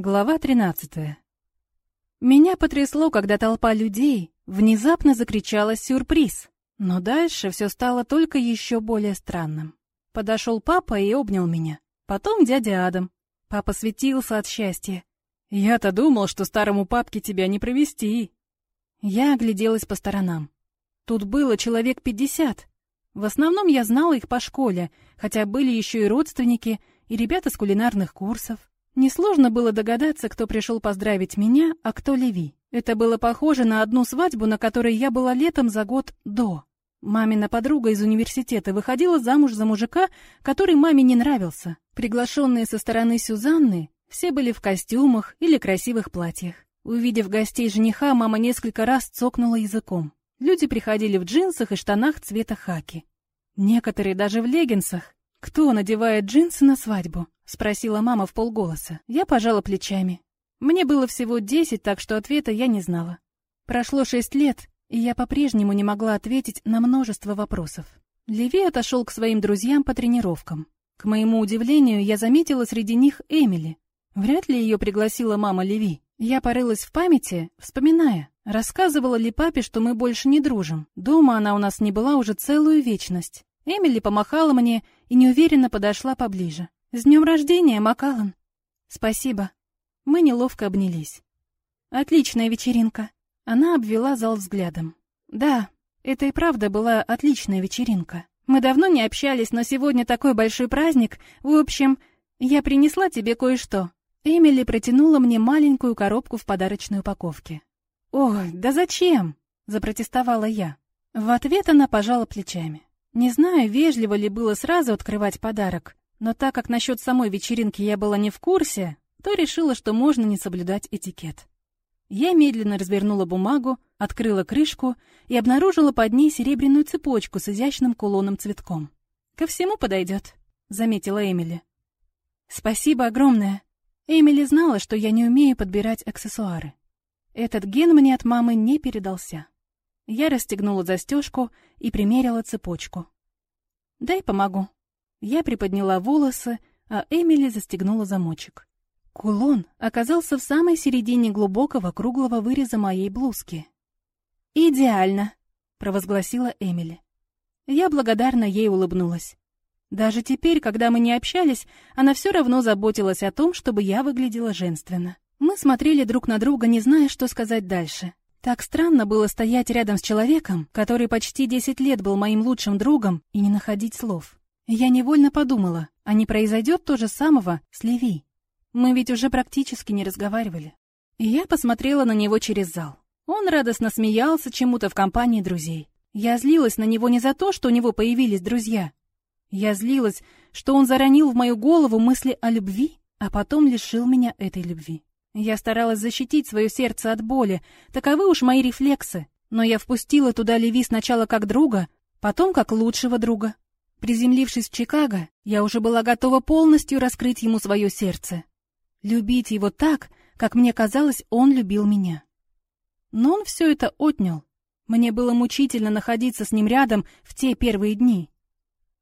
Глава 13. Меня потрясло, когда толпа людей внезапно закричала «Сюрприз!». Но дальше все стало только еще более странным. Подошел папа и обнял меня. Потом дядя Адам. Папа светился от счастья. «Я-то думал, что старому папке тебя не провести». Я огляделась по сторонам. Тут было человек пятьдесят. В основном я знала их по школе, хотя были еще и родственники, и ребята с кулинарных курсов. Несложно было догадаться, кто пришел поздравить меня, а кто Леви. Это было похоже на одну свадьбу, на которой я была летом за год до. Мамина подруга из университета выходила замуж за мужика, который маме не нравился. Приглашенные со стороны Сюзанны все были в костюмах или красивых платьях. Увидев гостей жениха, мама несколько раз цокнула языком. Люди приходили в джинсах и штанах цвета хаки. Некоторые даже в леггинсах. Кто надевает джинсы на свадьбу? — спросила мама в полголоса. Я пожала плечами. Мне было всего десять, так что ответа я не знала. Прошло шесть лет, и я по-прежнему не могла ответить на множество вопросов. Леви отошел к своим друзьям по тренировкам. К моему удивлению, я заметила среди них Эмили. Вряд ли ее пригласила мама Леви. Я порылась в памяти, вспоминая, рассказывала ли папе, что мы больше не дружим. Дома она у нас не была уже целую вечность. Эмили помахала мне и неуверенно подошла поближе. «С днем рождения, Макалан!» «Спасибо». Мы неловко обнялись. «Отличная вечеринка». Она обвела зал взглядом. «Да, это и правда была отличная вечеринка. Мы давно не общались, но сегодня такой большой праздник. В общем, я принесла тебе кое-что». Эмили протянула мне маленькую коробку в подарочной упаковке. «Ой, да зачем?» — запротестовала я. В ответ она пожала плечами. Не знаю, вежливо ли было сразу открывать подарок, но так как насчет самой вечеринки я была не в курсе, то решила, что можно не соблюдать этикет. Я медленно развернула бумагу, открыла крышку и обнаружила под ней серебряную цепочку с изящным кулоном-цветком. «Ко всему подойдет», — заметила Эмили. «Спасибо огромное». Эмили знала, что я не умею подбирать аксессуары. Этот ген мне от мамы не передался. Я расстегнула застежку и примерила цепочку. «Дай помогу», я приподняла волосы, а Эмили застегнула замочек. Кулон оказался в самой середине глубокого круглого выреза моей блузки. «Идеально!» — провозгласила Эмили. Я благодарно ей улыбнулась. Даже теперь, когда мы не общались, она все равно заботилась о том, чтобы я выглядела женственно. Мы смотрели друг на друга, не зная, что сказать дальше. Так странно было стоять рядом с человеком, который почти десять лет был моим лучшим другом, и не находить слов. Я невольно подумала, а не произойдет то же самого с Леви? Мы ведь уже практически не разговаривали. И я посмотрела на него через зал. Он радостно смеялся чему-то в компании друзей. Я злилась на него не за то, что у него появились друзья. Я злилась, что он заронил в мою голову мысли о любви, а потом лишил меня этой любви. Я старалась защитить свое сердце от боли, таковы уж мои рефлексы, но я впустила туда Леви сначала как друга, потом как лучшего друга. Приземлившись в Чикаго, я уже была готова полностью раскрыть ему свое сердце. Любить его так, как мне казалось, он любил меня. Но он все это отнял. Мне было мучительно находиться с ним рядом в те первые дни.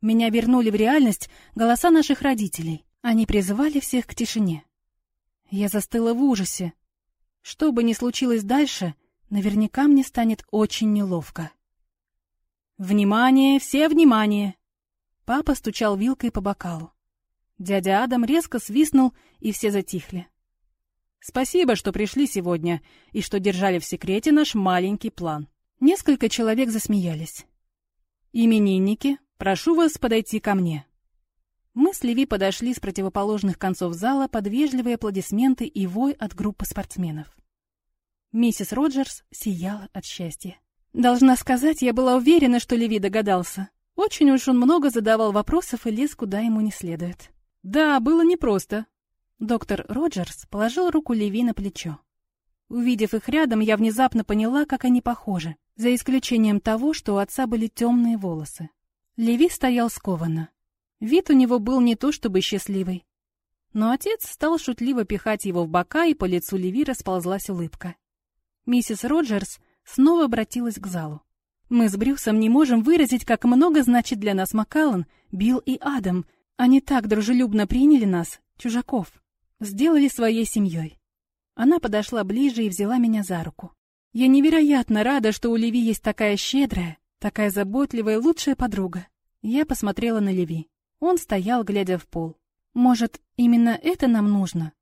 Меня вернули в реальность голоса наших родителей. Они призывали всех к тишине. Я застыла в ужасе. Что бы ни случилось дальше, наверняка мне станет очень неловко. «Внимание! Все внимание!» Папа стучал вилкой по бокалу. Дядя Адам резко свистнул, и все затихли. «Спасибо, что пришли сегодня и что держали в секрете наш маленький план». Несколько человек засмеялись. «Именинники, прошу вас подойти ко мне». Мы с Леви подошли с противоположных концов зала под вежливые аплодисменты и вой от группы спортсменов. Миссис Роджерс сияла от счастья. Должна сказать, я была уверена, что Леви догадался. Очень уж он много задавал вопросов и лез куда ему не следует. Да, было непросто. Доктор Роджерс положил руку Леви на плечо. Увидев их рядом, я внезапно поняла, как они похожи, за исключением того, что у отца были темные волосы. Леви стоял скованно. Вид у него был не то чтобы счастливый. Но отец стал шутливо пихать его в бока, и по лицу Леви расползлась улыбка. Миссис Роджерс снова обратилась к залу. Мы с Брюсом не можем выразить, как много значит для нас Макаллан, Билл и Адам. Они так дружелюбно приняли нас, чужаков. сделали своей семьей. Она подошла ближе и взяла меня за руку. Я невероятно рада, что у Леви есть такая щедрая, такая заботливая, лучшая подруга. Я посмотрела на Леви. Он стоял, глядя в пол. Может, именно это нам нужно?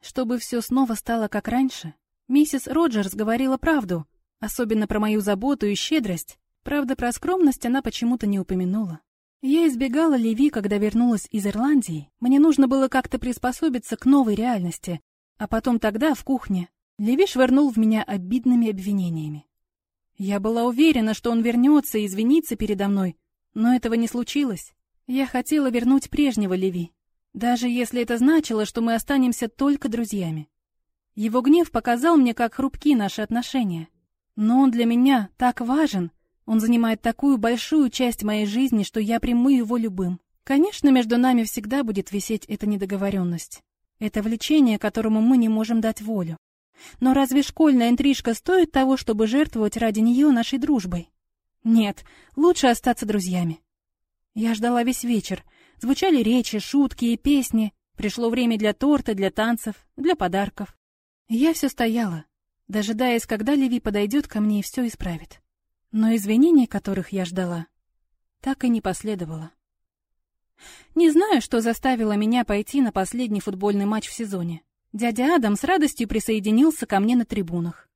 Чтобы все снова стало как раньше? Миссис Роджерс говорила правду, особенно про мою заботу и щедрость. Правда, про скромность она почему-то не упомянула. Я избегала Леви, когда вернулась из Ирландии. Мне нужно было как-то приспособиться к новой реальности. А потом тогда, в кухне, Леви швырнул в меня обидными обвинениями. Я была уверена, что он вернется и извинится передо мной, но этого не случилось. Я хотела вернуть прежнего Леви, даже если это значило, что мы останемся только друзьями. Его гнев показал мне, как хрупки наши отношения. Но он для меня так важен — он занимает такую большую часть моей жизни, что я приму его любым. Конечно, между нами всегда будет висеть эта недоговоренность. Это влечение, которому мы не можем дать волю. Но разве школьная интрижка стоит того, чтобы жертвовать ради нее нашей дружбой? Нет, лучше остаться друзьями. Я ждала весь вечер. Звучали речи, шутки и песни. Пришло время для торта, для танцев, для подарков. Я все стояла, дожидаясь, когда Леви подойдет ко мне и все исправит. Но извинений, которых я ждала, так и не последовало. Не знаю, что заставило меня пойти на последний футбольный матч в сезоне. Дядя Адам с радостью присоединился ко мне на трибунах.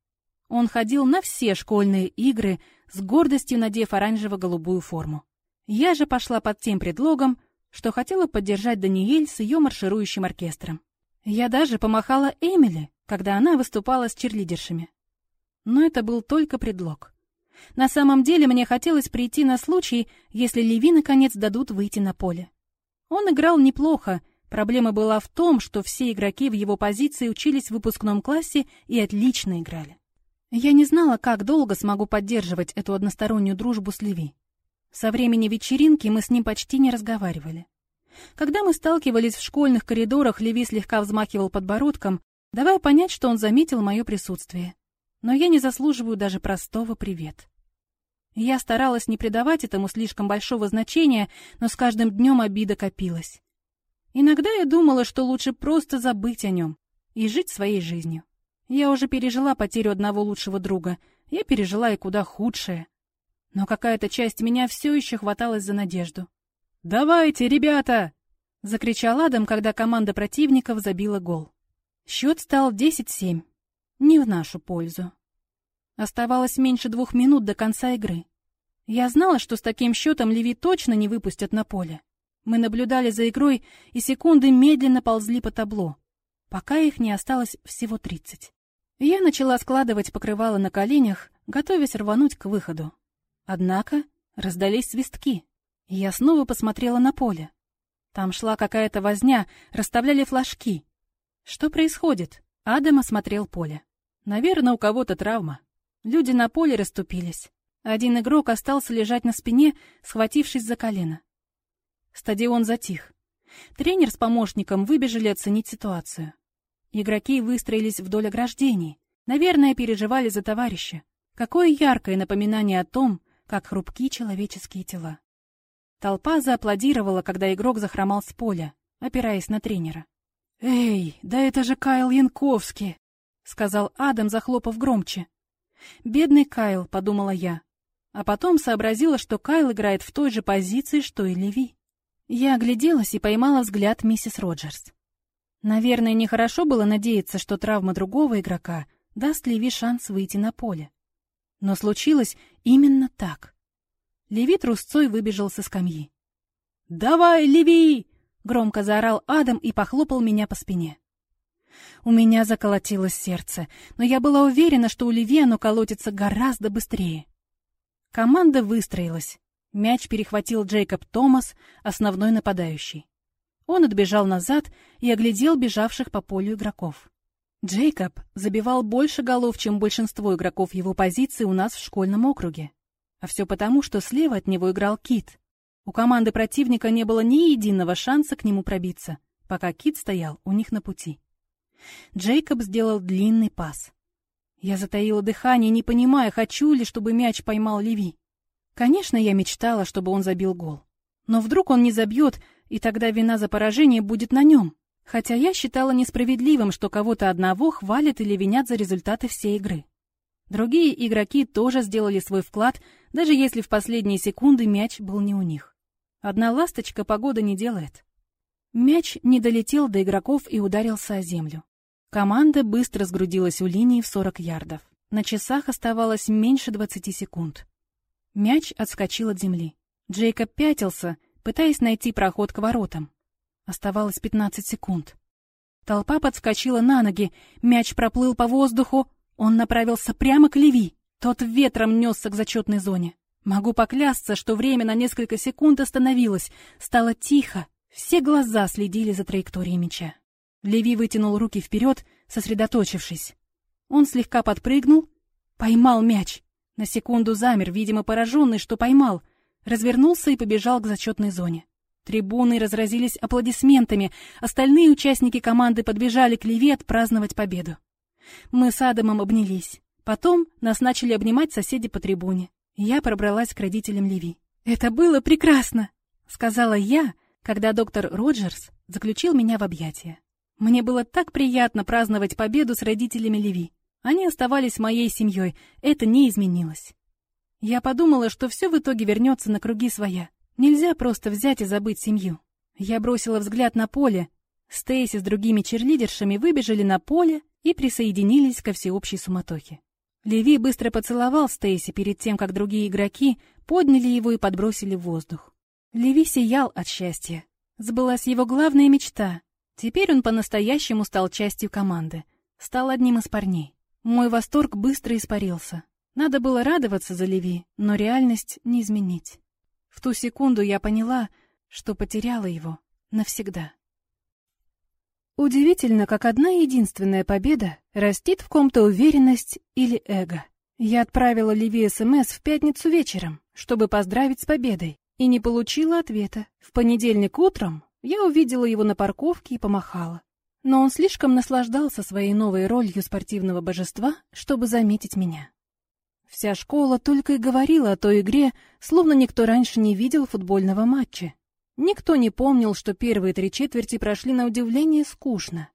Он ходил на все школьные игры, с гордостью надев оранжево-голубую форму. Я же пошла под тем предлогом, что хотела поддержать Даниэль с ее марширующим оркестром. Я даже помахала Эмили, когда она выступала с черлидершами. Но это был только предлог. На самом деле мне хотелось прийти на случай, если Леви наконец дадут выйти на поле. Он играл неплохо, проблема была в том, что все игроки в его позиции учились в выпускном классе и отлично играли. Я не знала, как долго смогу поддерживать эту одностороннюю дружбу с Леви. Со времени вечеринки мы с ним почти не разговаривали. Когда мы сталкивались в школьных коридорах, Леви слегка взмахивал подбородком, давая понять, что он заметил мое присутствие но я не заслуживаю даже простого «привет». Я старалась не придавать этому слишком большого значения, но с каждым днем обида копилась. Иногда я думала, что лучше просто забыть о нем и жить своей жизнью. Я уже пережила потерю одного лучшего друга, я пережила и куда худшее. Но какая-то часть меня все еще хваталась за надежду. «Давайте, ребята!» — закричал Адам, когда команда противников забила гол. Счет стал 10-7. Не в нашу пользу. Оставалось меньше двух минут до конца игры. Я знала, что с таким счетом Леви точно не выпустят на поле. Мы наблюдали за игрой, и секунды медленно ползли по табло, пока их не осталось всего тридцать. Я начала складывать покрывало на коленях, готовясь рвануть к выходу. Однако раздались свистки, и я снова посмотрела на поле. Там шла какая-то возня, расставляли флажки. Что происходит? Адам осмотрел поле. Наверное, у кого-то травма. Люди на поле расступились. Один игрок остался лежать на спине, схватившись за колено. Стадион затих. Тренер с помощником выбежали оценить ситуацию. Игроки выстроились вдоль ограждений. Наверное, переживали за товарища. Какое яркое напоминание о том, как хрупки человеческие тела. Толпа зааплодировала, когда игрок захромал с поля, опираясь на тренера. «Эй, да это же Кайл Янковский!» — сказал Адам, захлопав громче. «Бедный Кайл», — подумала я. А потом сообразила, что Кайл играет в той же позиции, что и Леви. Я огляделась и поймала взгляд миссис Роджерс. Наверное, нехорошо было надеяться, что травма другого игрока даст Леви шанс выйти на поле. Но случилось именно так. Леви трусцой выбежал со скамьи. «Давай, Леви!» — громко заорал Адам и похлопал меня по спине. У меня заколотилось сердце, но я была уверена, что у Леви оно колотится гораздо быстрее. Команда выстроилась. Мяч перехватил Джейкоб Томас, основной нападающий. Он отбежал назад и оглядел бежавших по полю игроков. Джейкоб забивал больше голов, чем большинство игроков его позиции у нас в школьном округе. А все потому, что слева от него играл Кит. У команды противника не было ни единого шанса к нему пробиться, пока Кит стоял у них на пути. Джейкоб сделал длинный пас. Я затаила дыхание, не понимая, хочу ли, чтобы мяч поймал Леви. Конечно, я мечтала, чтобы он забил гол. Но вдруг он не забьет, и тогда вина за поражение будет на нем. Хотя я считала несправедливым, что кого-то одного хвалят или винят за результаты всей игры. Другие игроки тоже сделали свой вклад, даже если в последние секунды мяч был не у них. Одна ласточка погода не делает. Мяч не долетел до игроков и ударился о землю. Команда быстро сгрудилась у линии в 40 ярдов. На часах оставалось меньше 20 секунд. Мяч отскочил от земли. Джейкоб пятился, пытаясь найти проход к воротам. Оставалось 15 секунд. Толпа подскочила на ноги, мяч проплыл по воздуху, он направился прямо к Леви. Тот ветром несся к зачетной зоне. Могу поклясться, что время на несколько секунд остановилось. Стало тихо. Все глаза следили за траекторией мяча. Леви вытянул руки вперед, сосредоточившись. Он слегка подпрыгнул, поймал мяч. На секунду замер, видимо, пораженный, что поймал. Развернулся и побежал к зачетной зоне. Трибуны разразились аплодисментами, остальные участники команды подбежали к Леви отпраздновать победу. Мы с Адамом обнялись. Потом нас начали обнимать соседи по трибуне. Я пробралась к родителям Леви. «Это было прекрасно!» — сказала я, когда доктор Роджерс заключил меня в объятия. Мне было так приятно праздновать победу с родителями Леви. Они оставались моей семьей, это не изменилось. Я подумала, что все в итоге вернется на круги своя. Нельзя просто взять и забыть семью. Я бросила взгляд на поле. Стейси с другими черлидершами выбежали на поле и присоединились ко всеобщей суматохе. Леви быстро поцеловал Стейси перед тем, как другие игроки подняли его и подбросили в воздух. Леви сиял от счастья. Сбылась его главная мечта. Теперь он по-настоящему стал частью команды. Стал одним из парней. Мой восторг быстро испарился. Надо было радоваться за Леви, но реальность не изменить. В ту секунду я поняла, что потеряла его навсегда. Удивительно, как одна единственная победа растит в ком-то уверенность или эго. Я отправила Леви СМС в пятницу вечером, чтобы поздравить с победой, и не получила ответа. В понедельник утром я увидела его на парковке и помахала. Но он слишком наслаждался своей новой ролью спортивного божества, чтобы заметить меня. Вся школа только и говорила о той игре, словно никто раньше не видел футбольного матча. Никто не помнил, что первые три четверти прошли на удивление скучно.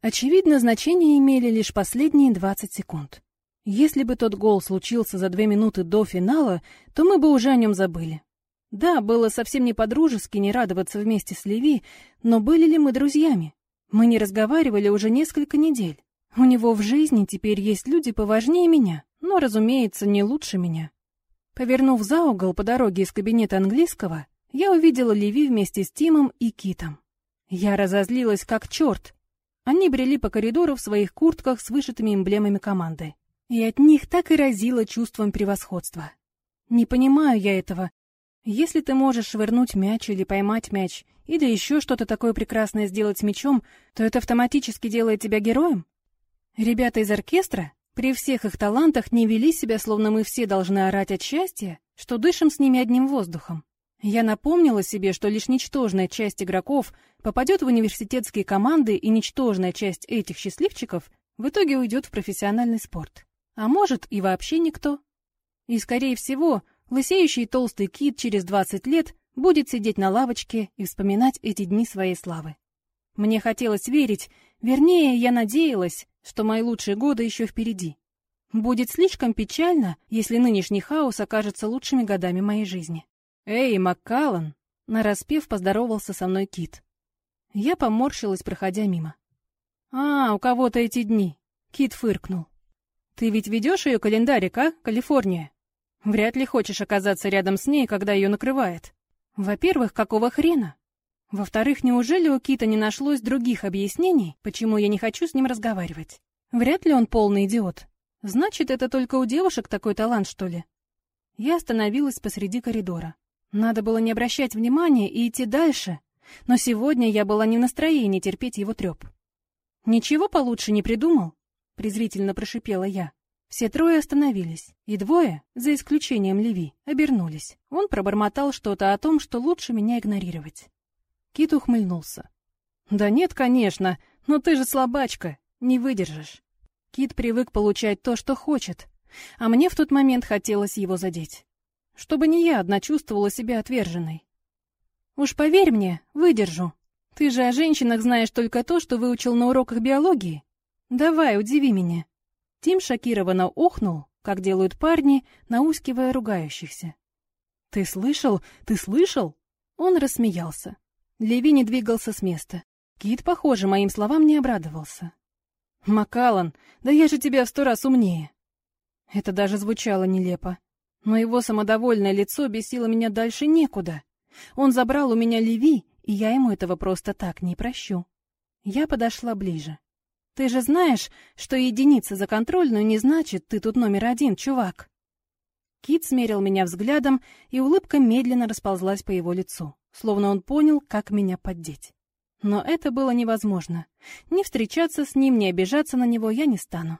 Очевидно, значение имели лишь последние 20 секунд. Если бы тот гол случился за две минуты до финала, то мы бы уже о нем забыли. Да, было совсем не по-дружески не радоваться вместе с Леви, но были ли мы друзьями? Мы не разговаривали уже несколько недель. У него в жизни теперь есть люди поважнее меня, но, разумеется, не лучше меня. Повернув за угол по дороге из кабинета английского, я увидела Леви вместе с Тимом и Китом. Я разозлилась как черт. Они брели по коридору в своих куртках с вышитыми эмблемами команды. И от них так и разило чувством превосходства. Не понимаю я этого. Если ты можешь швырнуть мяч или поймать мяч, или еще что-то такое прекрасное сделать с мячом, то это автоматически делает тебя героем? Ребята из оркестра при всех их талантах не вели себя, словно мы все должны орать от счастья, что дышим с ними одним воздухом. Я напомнила себе, что лишь ничтожная часть игроков попадет в университетские команды, и ничтожная часть этих счастливчиков в итоге уйдет в профессиональный спорт. А может, и вообще никто. И, скорее всего, лысеющий толстый кит через 20 лет будет сидеть на лавочке и вспоминать эти дни своей славы. Мне хотелось верить, вернее, я надеялась, что мои лучшие годы еще впереди. Будет слишком печально, если нынешний хаос окажется лучшими годами моей жизни. «Эй, Маккаллан!» — нараспев поздоровался со мной Кит. Я поморщилась, проходя мимо. «А, у кого-то эти дни!» — Кит фыркнул. «Ты ведь ведешь ее календарик, а, Калифорния? Вряд ли хочешь оказаться рядом с ней, когда ее накрывает. Во-первых, какого хрена? Во-вторых, неужели у Кита не нашлось других объяснений, почему я не хочу с ним разговаривать? Вряд ли он полный идиот. Значит, это только у девушек такой талант, что ли?» Я остановилась посреди коридора. Надо было не обращать внимания и идти дальше, но сегодня я была не в настроении терпеть его треп. «Ничего получше не придумал?» — презрительно прошипела я. Все трое остановились, и двое, за исключением Леви, обернулись. Он пробормотал что-то о том, что лучше меня игнорировать. Кит ухмыльнулся. «Да нет, конечно, но ты же слабачка, не выдержишь». Кит привык получать то, что хочет, а мне в тот момент хотелось его задеть чтобы не я одна чувствовала себя отверженной. Уж поверь мне, выдержу. Ты же о женщинах знаешь только то, что выучил на уроках биологии. Давай, удиви меня. Тим шокированно охнул, как делают парни, наускивая ругающихся. «Ты слышал? Ты слышал?» Он рассмеялся. Леви не двигался с места. Кит, похоже, моим словам не обрадовался. «Макалан, да я же тебя в сто раз умнее!» Это даже звучало нелепо. Но его самодовольное лицо бесило меня дальше некуда. Он забрал у меня Леви, и я ему этого просто так не прощу. Я подошла ближе. «Ты же знаешь, что единица за контрольную не значит, ты тут номер один, чувак!» Кит смерил меня взглядом, и улыбка медленно расползлась по его лицу, словно он понял, как меня поддеть. Но это было невозможно. Ни встречаться с ним, ни обижаться на него я не стану.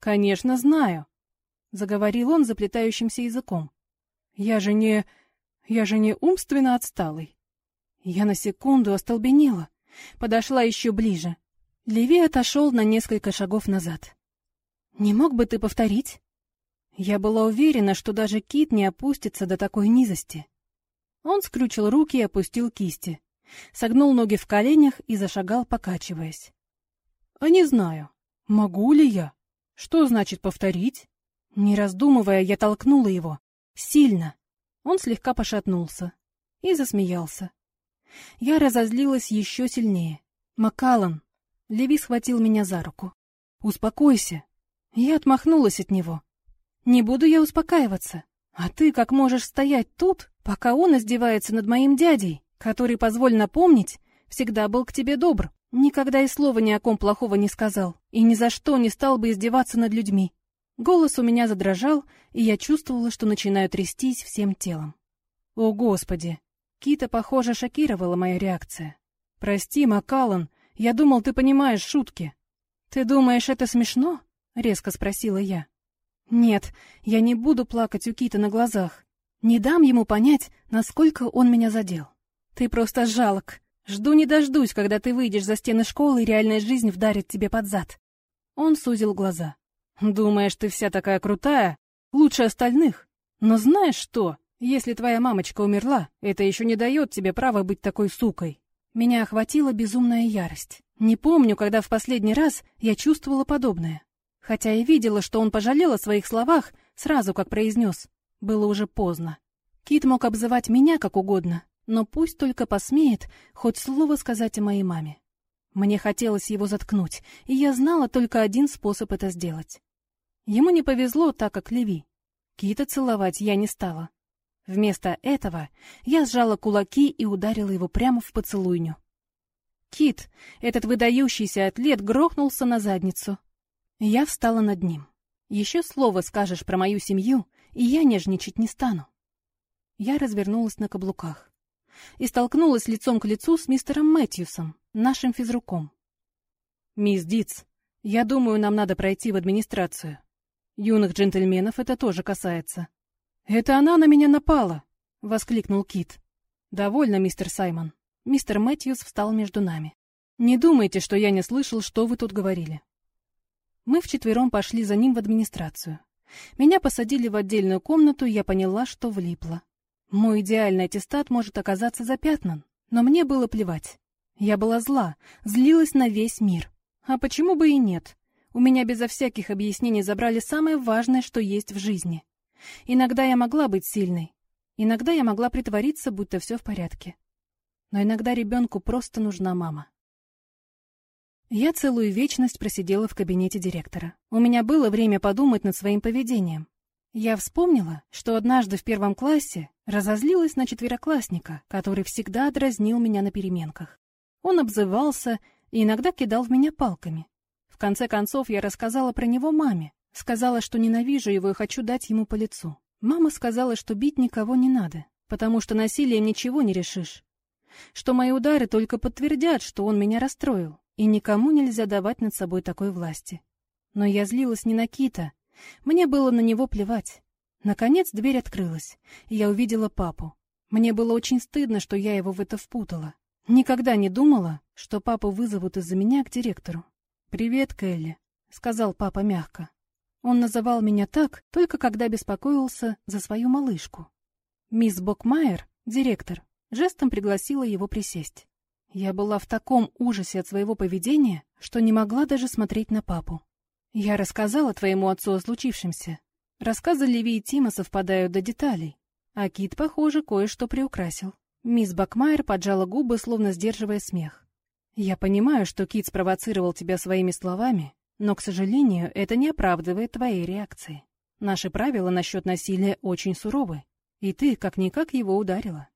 «Конечно, знаю», — заговорил он заплетающимся языком. «Я же не... я же не умственно отсталый». Я на секунду остолбенела, подошла еще ближе. Леви отошел на несколько шагов назад. «Не мог бы ты повторить?» Я была уверена, что даже кит не опустится до такой низости. Он скрючил руки и опустил кисти, согнул ноги в коленях и зашагал, покачиваясь. «А не знаю, могу ли я? Что значит повторить?» Не раздумывая, я толкнула его. Сильно. Он слегка пошатнулся и засмеялся. Я разозлилась еще сильнее. «Макалан!» Леви схватил меня за руку. «Успокойся!» Я отмахнулась от него. «Не буду я успокаиваться. А ты как можешь стоять тут, пока он издевается над моим дядей, который, позволь напомнить, всегда был к тебе добр, никогда и слова ни о ком плохого не сказал, и ни за что не стал бы издеваться над людьми. Голос у меня задрожал, и я чувствовала, что начинаю трястись всем телом. О, Господи! Кита, похоже, шокировала моя реакция. Прости, Макалан, я думал, ты понимаешь шутки. Ты думаешь, это смешно? Резко спросила я. Нет, я не буду плакать у Кита на глазах. Не дам ему понять, насколько он меня задел. Ты просто жалок. Жду не дождусь, когда ты выйдешь за стены школы и реальная жизнь вдарит тебе под зад. Он сузил глаза. Думаешь, ты вся такая крутая? Лучше остальных. Но знаешь что? Если твоя мамочка умерла, это еще не дает тебе права быть такой сукой. Меня охватила безумная ярость. Не помню, когда в последний раз я чувствовала подобное. Хотя и видела, что он пожалел о своих словах, сразу как произнес. Было уже поздно. Кит мог обзывать меня как угодно, но пусть только посмеет хоть слово сказать о моей маме. Мне хотелось его заткнуть, и я знала только один способ это сделать. Ему не повезло так, как Леви. Кита целовать я не стала. Вместо этого я сжала кулаки и ударила его прямо в поцелуйню. Кит, этот выдающийся атлет, грохнулся на задницу. Я встала над ним. Еще слово скажешь про мою семью, и я нежничать не стану. Я развернулась на каблуках и столкнулась лицом к лицу с мистером Мэтьюсом, нашим физруком. «Мисс Диц, я думаю, нам надо пройти в администрацию». Юных джентльменов это тоже касается. «Это она на меня напала!» — воскликнул Кит. «Довольно, мистер Саймон». Мистер Мэтьюс встал между нами. «Не думайте, что я не слышал, что вы тут говорили». Мы вчетвером пошли за ним в администрацию. Меня посадили в отдельную комнату, и я поняла, что влипла. Мой идеальный аттестат может оказаться запятнан, но мне было плевать. Я была зла, злилась на весь мир. А почему бы и нет? У меня безо всяких объяснений забрали самое важное, что есть в жизни. Иногда я могла быть сильной. Иногда я могла притвориться, будто все в порядке. Но иногда ребенку просто нужна мама. Я целую вечность просидела в кабинете директора. У меня было время подумать над своим поведением. Я вспомнила, что однажды в первом классе разозлилась на четвероклассника, который всегда дразнил меня на переменках. Он обзывался и иногда кидал в меня палками. В конце концов, я рассказала про него маме. Сказала, что ненавижу его и хочу дать ему по лицу. Мама сказала, что бить никого не надо, потому что насилием ничего не решишь. Что мои удары только подтвердят, что он меня расстроил, и никому нельзя давать над собой такой власти. Но я злилась не на Кита. Мне было на него плевать. Наконец дверь открылась, и я увидела папу. Мне было очень стыдно, что я его в это впутала. Никогда не думала, что папу вызовут из-за меня к директору. «Привет, Келли», — сказал папа мягко. Он называл меня так, только когда беспокоился за свою малышку. Мисс Бокмайер, директор, жестом пригласила его присесть. Я была в таком ужасе от своего поведения, что не могла даже смотреть на папу. Я рассказала твоему отцу о случившемся. Рассказы Леви и Тима совпадают до деталей. А Кит, похоже, кое-что приукрасил. Мисс Бакмайер поджала губы, словно сдерживая смех. «Я понимаю, что Кит спровоцировал тебя своими словами, но, к сожалению, это не оправдывает твоей реакции. Наши правила насчет насилия очень суровы, и ты как-никак его ударила.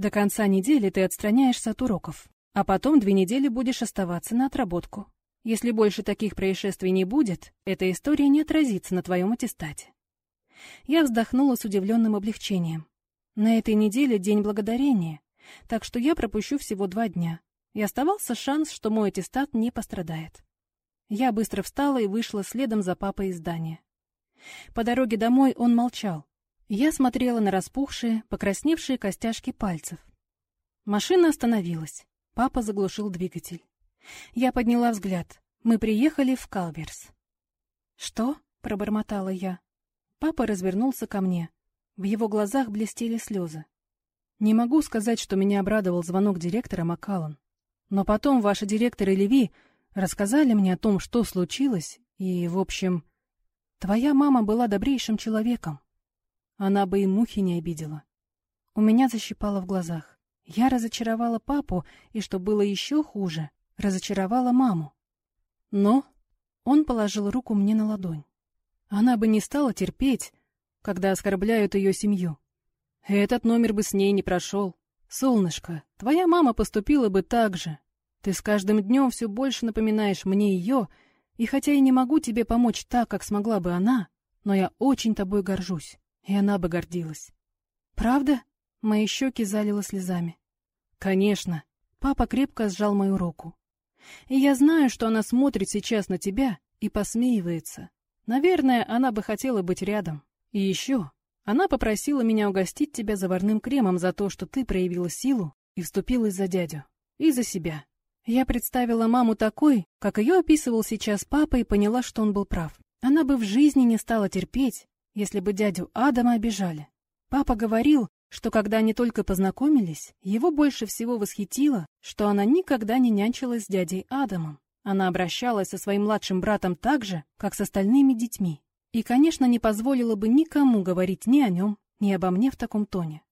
До конца недели ты отстраняешься от уроков, а потом две недели будешь оставаться на отработку. Если больше таких происшествий не будет, эта история не отразится на твоем аттестате. Я вздохнула с удивленным облегчением. На этой неделе день благодарения, так что я пропущу всего два дня, и оставался шанс, что мой аттестат не пострадает. Я быстро встала и вышла следом за папой из здания. По дороге домой он молчал. Я смотрела на распухшие, покрасневшие костяшки пальцев. Машина остановилась. Папа заглушил двигатель. Я подняла взгляд. Мы приехали в Калверс. «Что?» — пробормотала я. Папа развернулся ко мне. В его глазах блестели слезы. Не могу сказать, что меня обрадовал звонок директора Маккаллан. Но потом ваши директоры Леви рассказали мне о том, что случилось, и, в общем, твоя мама была добрейшим человеком. Она бы и мухи не обидела. У меня защипало в глазах. Я разочаровала папу, и, что было еще хуже, разочаровала маму. Но он положил руку мне на ладонь. Она бы не стала терпеть, когда оскорбляют ее семью. Этот номер бы с ней не прошел. Солнышко, твоя мама поступила бы так же. Ты с каждым днем все больше напоминаешь мне ее, и хотя я не могу тебе помочь так, как смогла бы она, но я очень тобой горжусь, и она бы гордилась. Правда? Мои щеки залило слезами. Конечно. Папа крепко сжал мою руку. И я знаю, что она смотрит сейчас на тебя и посмеивается. Наверное, она бы хотела быть рядом. И еще, она попросила меня угостить тебя заварным кремом за то, что ты проявила силу и вступилась за дядю. И за себя. Я представила маму такой, как ее описывал сейчас папа, и поняла, что он был прав. Она бы в жизни не стала терпеть, если бы дядю Адама обижали. Папа говорил, что когда они только познакомились, его больше всего восхитило, что она никогда не нянчилась с дядей Адамом. Она обращалась со своим младшим братом так же, как с остальными детьми. И, конечно, не позволила бы никому говорить ни о нем, ни обо мне в таком тоне.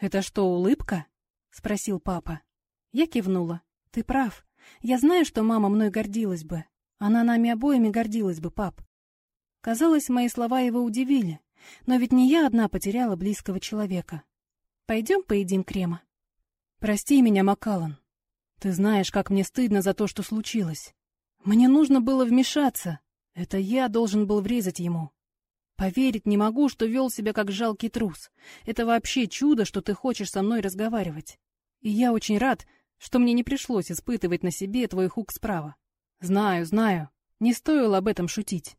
«Это что, улыбка?» — спросил папа. Я кивнула. «Ты прав. Я знаю, что мама мной гордилась бы. Она нами обоими гордилась бы, пап». Казалось, мои слова его удивили. Но ведь не я одна потеряла близкого человека. Пойдем поедим крема. Прости меня, Макалан. Ты знаешь, как мне стыдно за то, что случилось. Мне нужно было вмешаться. Это я должен был врезать ему. Поверить не могу, что вел себя как жалкий трус. Это вообще чудо, что ты хочешь со мной разговаривать. И я очень рад, что мне не пришлось испытывать на себе твой хук справа. Знаю, знаю, не стоило об этом шутить.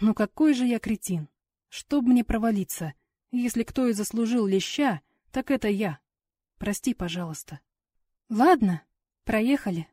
Но какой же я кретин. Чтоб мне провалиться. Если кто и заслужил леща, так это я. Прости, пожалуйста. Ладно, проехали.